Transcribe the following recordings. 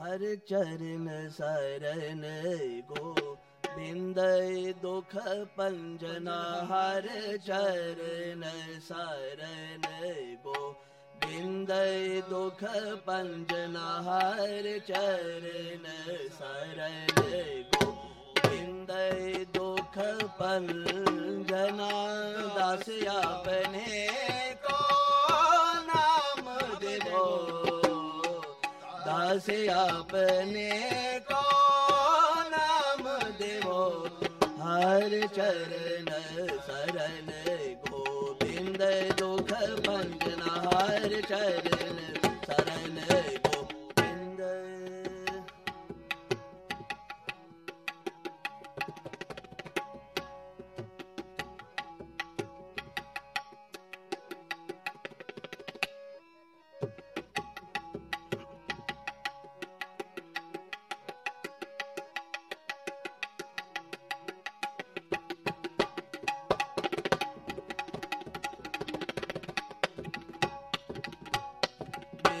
ਹਰ ਚਰਨ ਸਰਨ ਗੋ ਬਿੰਦ ਦੁਖ ਪੰਜਨਾ, ਹਰ ਚਰਨ ਸਰਨ ਗੋ ਬਿੰਦ ਦੁਖ ਪੰਜਨਾ, ਹਰ ਚਰਨ ਸਰਨ ਗੋ ਬਿੰਦ ਦੁਖ ਪੰਜਨਾ, ਦਾਸ ਆਪਣੇ ਦਾਸ ਆਪਣੇ ਕੋ ਨਾਮ ਦੇਵੋ ਹਰ ਚਰਨ ਸਰਨ ਗੋਬਿੰਦ ਦੁਖ ਭੰਜਨ ਹਰ ਚਰਨ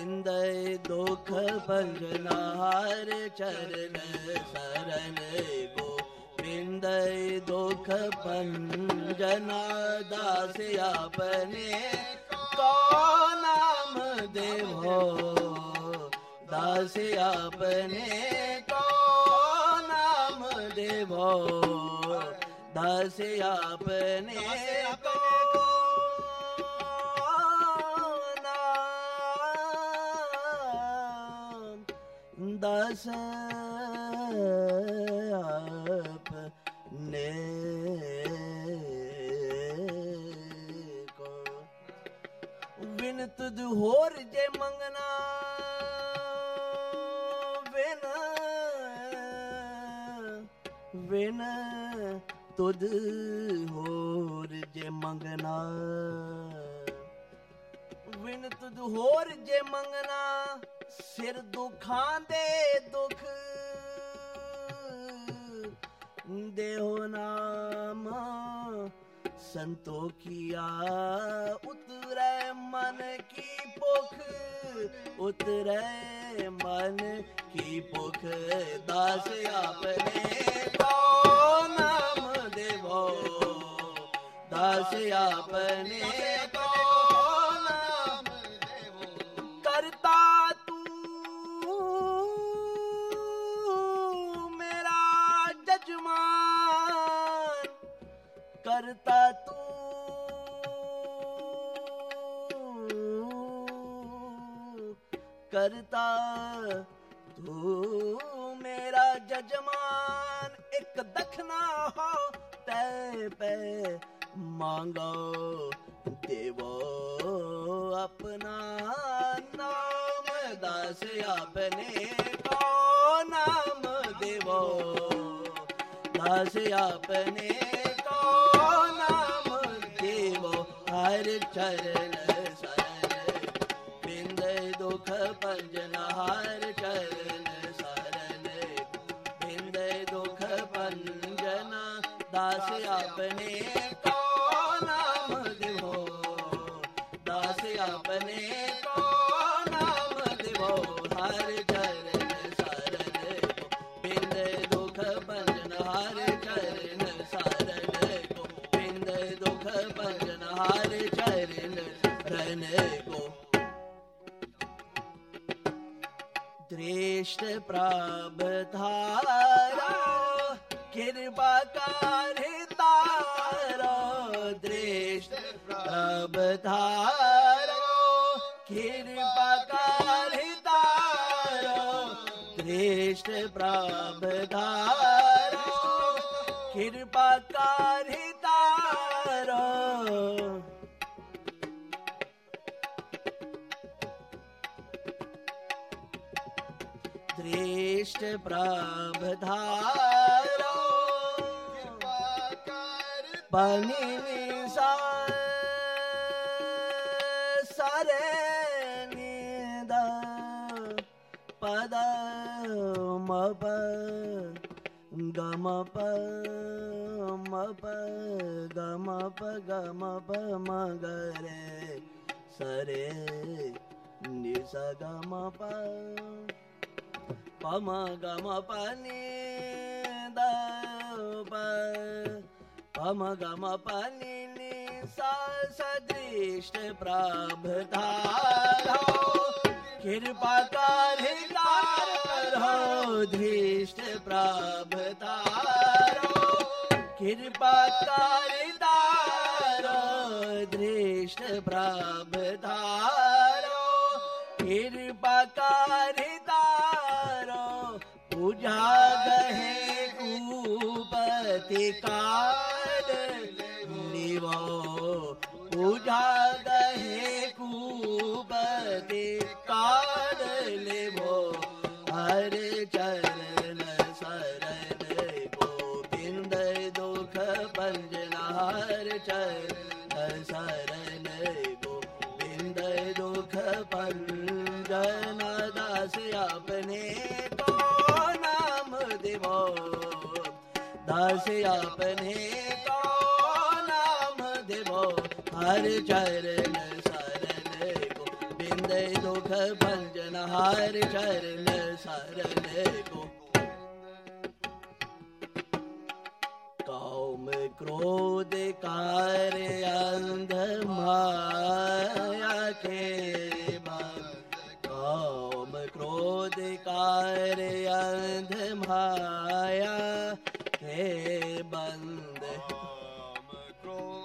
ਬਿੰਦੈ ਦੁਖ ਭੰਜਨਾ ਚਰਨ ਸਰਨ ਗੋ ਬਿੰਦੈ ਦੁਖ ਭੰਜਨਾ ਦਾਸ ਆਪਨੇ ਕੋ ਨਾਮ ਦੇਵੋ ਦਾਸ ਆਪਨੇ ਕੋ ਨਾਮ ਦੇਵੋ ਦਾਸ ਆਪਨੇ ਕੋ ਸੇ ਦਸ ਆਪ ਨੇ ਕੋ ਵਿਨ ਤੁਧ ਹੋਰ ਜੇ ਮੰਗਣਾ ਵਿਨ ਵਿਨ ਤੁਧ ਹੋਰ ਜੇ ਮੰਗਣਾ ਵਿਨ ਤੁਧ ਹੋਰ ਜੇ ਮੰਗਣਾ ਸਿਰ ਦੁਖਾਂ ਦੇ ਦੁਖ ਦੇਹੋ ਨਾਮ। ਸੰਤੋਖੀਆ ਉਤਰੈ ਮਨ ਕੀ ਭੁਖ, ਉਤਰੈ ਮਨ ਕੀ ਭੁਖ। ਦਾਸ ਆਪਨੇ ਕੋ ਨਾਮ ਦੇਵੋ, ਦਾਸ ਆਪਨੇ ਕਰਤਾ ਤੂੰ ਕਰਤਾ ਤੂੰ ਮੇਰਾ ਜਜਮਾਨ ਇੱਕ ਦਖਨਾ ਹੋ ਤੈ ਪੈ ਮੰਗੋ ਦੇਵੋ ਆਪਣਾ ਨਾਮ ਦਾਸ ਆਪਣੇ ਕੋ ਨਾਮ ਦੇਵੋ ਦਾਸ ਆਪਣੇ ਚਰਨ ਸਰਨ ਬਿੰਦ ਦੁਖ ਪੰਜਨ ਹਰ ਚਰਨ ਸਰਨ ਬਿੰਦ ਦੁਖ ਪੰਜਨ ਦਾਸ ਆਪਣੇ ਕੋ ਨਾਮ ਦੇਵੋ। ਦਾਸ ਆਪਣੇ ਕੋ ਨਾਮ ਦੇਵੋ। ਹਰ ਦ੍ਰਿਸ਼ਟ ਪ੍ਰਭ ਧਾਰਾ ਕਿਰਪਾ ਕਰ ਤਾਰੋ ਦ੍ਰਿਸ਼ਟ ਪ੍ਰਭ ਧਾਰੋ ਕਿਰਪਾ ਕਰ ਤਾਰੋ ਦ੍ਰਿਸ਼ਟ ਪ੍ਰਭ ਧਾਰੋ ਦ੍ਰਿਸ਼ਟ ਪ੍ਰਭ ਧਾਰੋ ਪਾਣੀ ਨਿਸਾ ਸਾਰੇ ਨੀਦਾ ਪਦ ਮਪ ਗਮ ਪ ਮਪ ਗਮ ਪ ਗਮ ਪ ਮਗਰੇ ਸਰੇ ਨਿਸ ਗਮ ਪ पम गम पनि द प पम गम पनि नि सा सदृष्ट प्राभधारो कृपा कारिदारो धृष्ट प्राभधारो कृपा कारिदारो धृष्ट प्राभधारो कृपा कारिदारो नि उदाहे कूबका ਦਾਸ ਆਪਨੇ ਕੋ ਦੇਵੋ ਹਰ ਚਰਨ ਸਰਨੇ ਕੋ ਬਿੰਦੇ ਭੰਜਨ ਹਰ ਚਰਨ ਸਰਨੇ ਕੋ ਕਾਮ ਕਾਰ ਅੰਧ ਮਾਇਆ ਕੇ ਬੰਦ ਕਾਮ ਕ੍ਰੋਧ ਕਾਰ ਅੰਧ ਮਾਇਆ ਹੈ ਬੰਦ। ਕਾਮ ਕ੍ਰੋਧ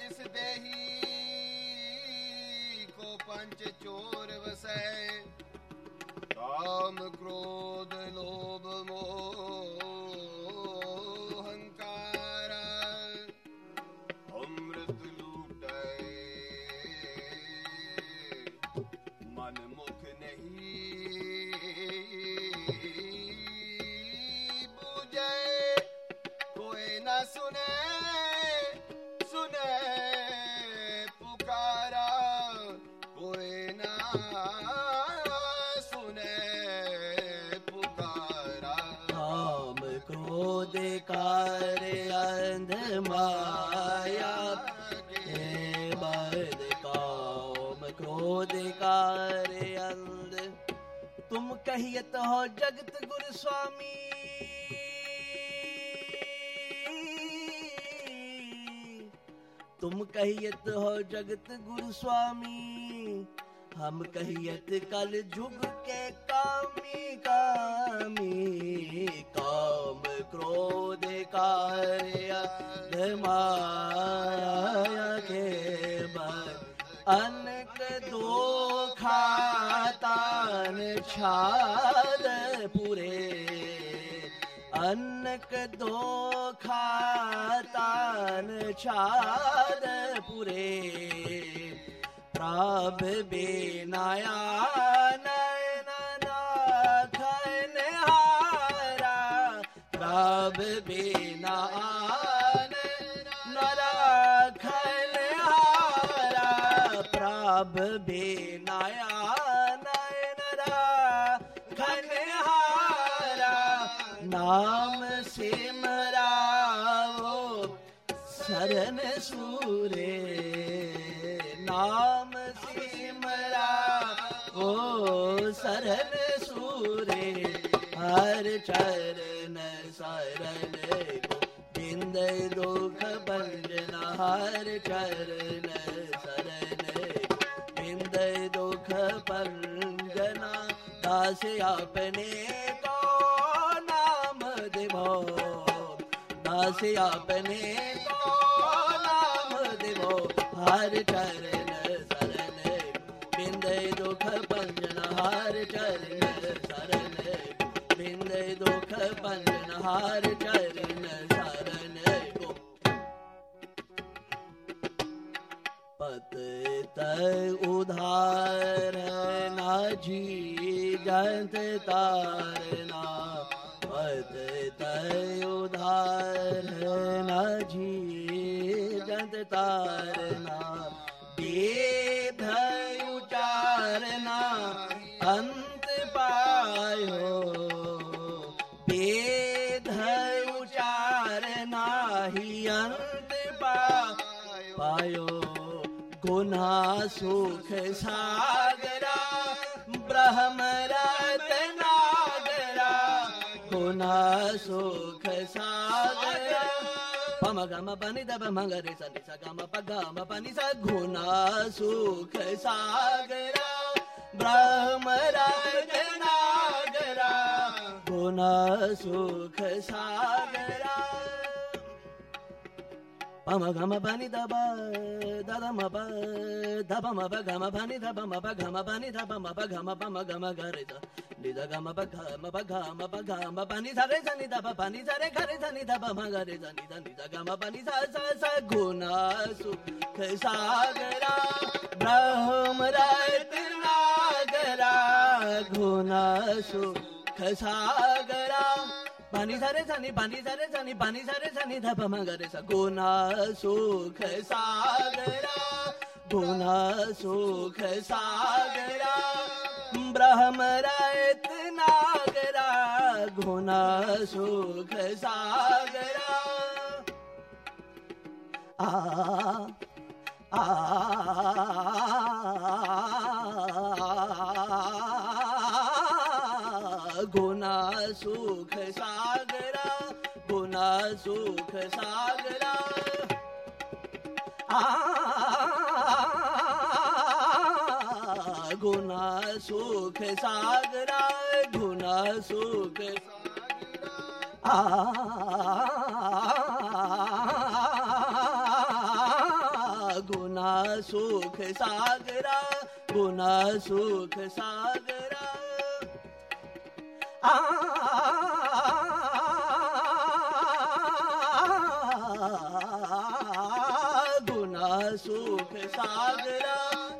ਇਸ ਦੇਹੀ ਕੋ ਪੰਜ ਚੋਰ ਵਸੈ। ਕਾਮ ਕ੍ਰੋਧ कहियत हो जगत गुरु स्वामी तुम कहियत हो जगत गुरु स्वामी हम कहियत कल जुग के कामी कामी। काम क्रोध कार्य माया के अनक दो खातान छाद पूरे। अनक दो खातान छाद पूरे ਸਾਬ ਬੇਨਾਇਆ ਨੈਣ ਨਾਥ ਨਿਹਾਰਾ। ਪ੍ਰਭ ਬੇਨਾਨ ਨਰਖ ਨਿਹਾਰਾ। ਨਾਮ ਸਿਮਰਾਵੋ ਸਰਨ ਸੂ ਹਰ ਚਰਨ ਸਰਲੇ ਬਿੰਦੇ ਦੁਖ ਬੰਜਨਾ ਹਰ ਚਰਨ ਸਰਲੇ ਬਿੰਦੇ ਦੁਖ ਬੰਜਨਾ ਦਾਸ ਆਪਣੇ ਕੋ ਨਾਮ ਦਿਵੋ। ਦਾਸ ਆਪਣੇ ਕੋ ਨਾਮ ਦਿਵੋ। ਹਰ ਚਰਨ ਸਰਲੇ ਬਿੰਦੇ ਦੁਖ ਬੰਜਨਾ ਹਰ ਚਰਨ ਮੁਖ ਬੰਨ ਹਾਰ ਚਰਨ ਸਰਨ ਕੋ। ਪਤ ਤੈ ਉਧਾਰ ਨਾ ਜੀ ਜੰਤ ਤਾਰਨਾ ਪਤ ਤੈ ਉਧਾਰ ਨਾ ਜੀ ਜੰਤ ਤਾਰਨਾ ਦੇ ਧਰ सुख सागरा ब्रह्म रतनागरा गुना सुख सागरा। పమ గమ పని దబ మంగరి సని సగమ పగమ పని సగుణ సుఖ సాగర బ్రహ్మరాగనాగర గుణ సుఖ సాగరా pa ma ga ma pa ni da ba da da ma pa da ba ma pa ga ma pa ni da ba ma pa ga ma pa ni da ba ma pa ga ma pa ma ga ma ga re da ni da ga ma pa ga ma pa ga ma pa ga ma pa ni sa re sa ni da ba pa ni sa re ga re sa ni da ba ma ga re sa ni da ni da ga ma pa ni sa sa sa go na su ke sa ga ra ब्रह्म रत्नागरा घुना सुख सागरा पानी सारे सनी पानी सारे सनी बानी सारे सनी धप मगरे स सुख सागरा गोना सुख सागरा ब्रह्म रत नागरा गोना सुख सागरा आ आ सुख सागरा, गुना सुख सागरा। आ, गुना सुख सागरा, गुना सुख आ, गुना सुख सागरा, गुना सुख सागरा। ਸੁਖ ਸਾਗਰਾ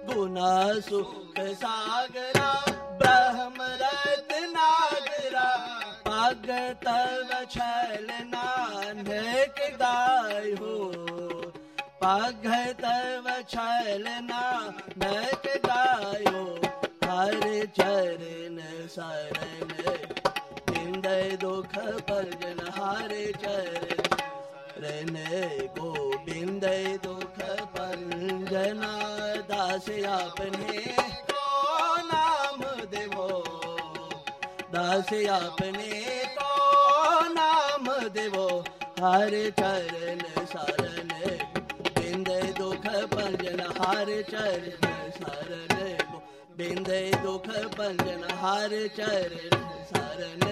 ਗੁਨਾ ਸੁਖ ਸਾਗਰਾ ਬ੍ਰਹਮ ਰਤ ਨਾਗਰਾ ਪਗ ਤਵ ਛਲ ਨਾਨਕ ਗਾਇ ਹੋ ਪਗ ਤਵ ਛਲ ਨਾਨਕ ਗਾਇ ਹੋ ਹਰ ਚਰਨ ਸਰਨੇ बिंदय दुख परजन हर चरण गोविंद दुख पंजना दास अपने को नाम देवो दास अपने को नाम देवो हर चरण शरण बिंद दुख पंजन हर चरण शरण बिंद दुख पंजन हर चरण शरण